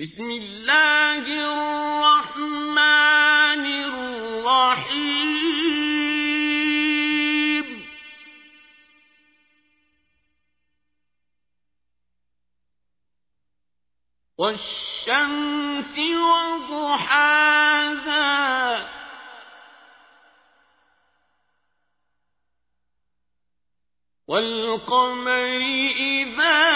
بسم الله الرحمن الرحيم. والشمس وضحاها. والقمر إذا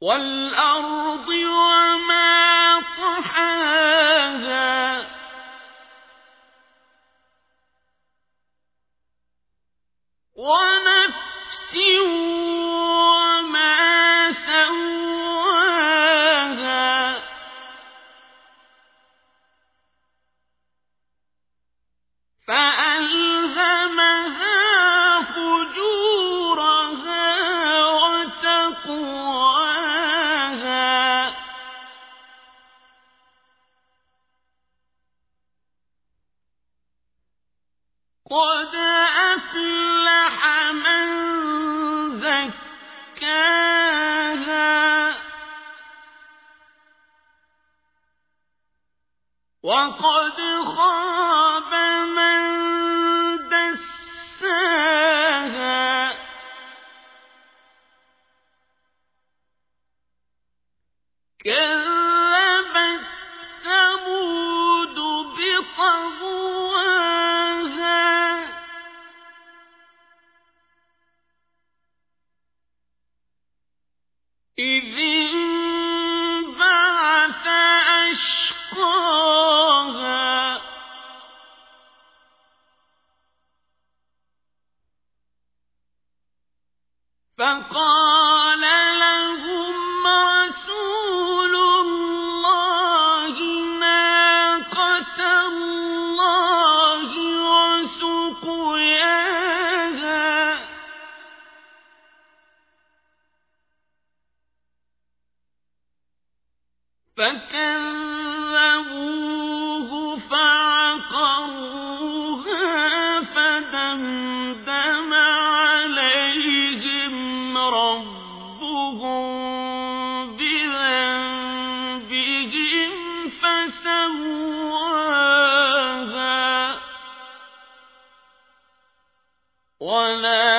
والأرض وما طحاها. ونفس وما سواها. فألهمها قد أفلح من زكاها. وقد خاب من دساها. كذبت فقال لهم رسول الله الله فكذبوا ولا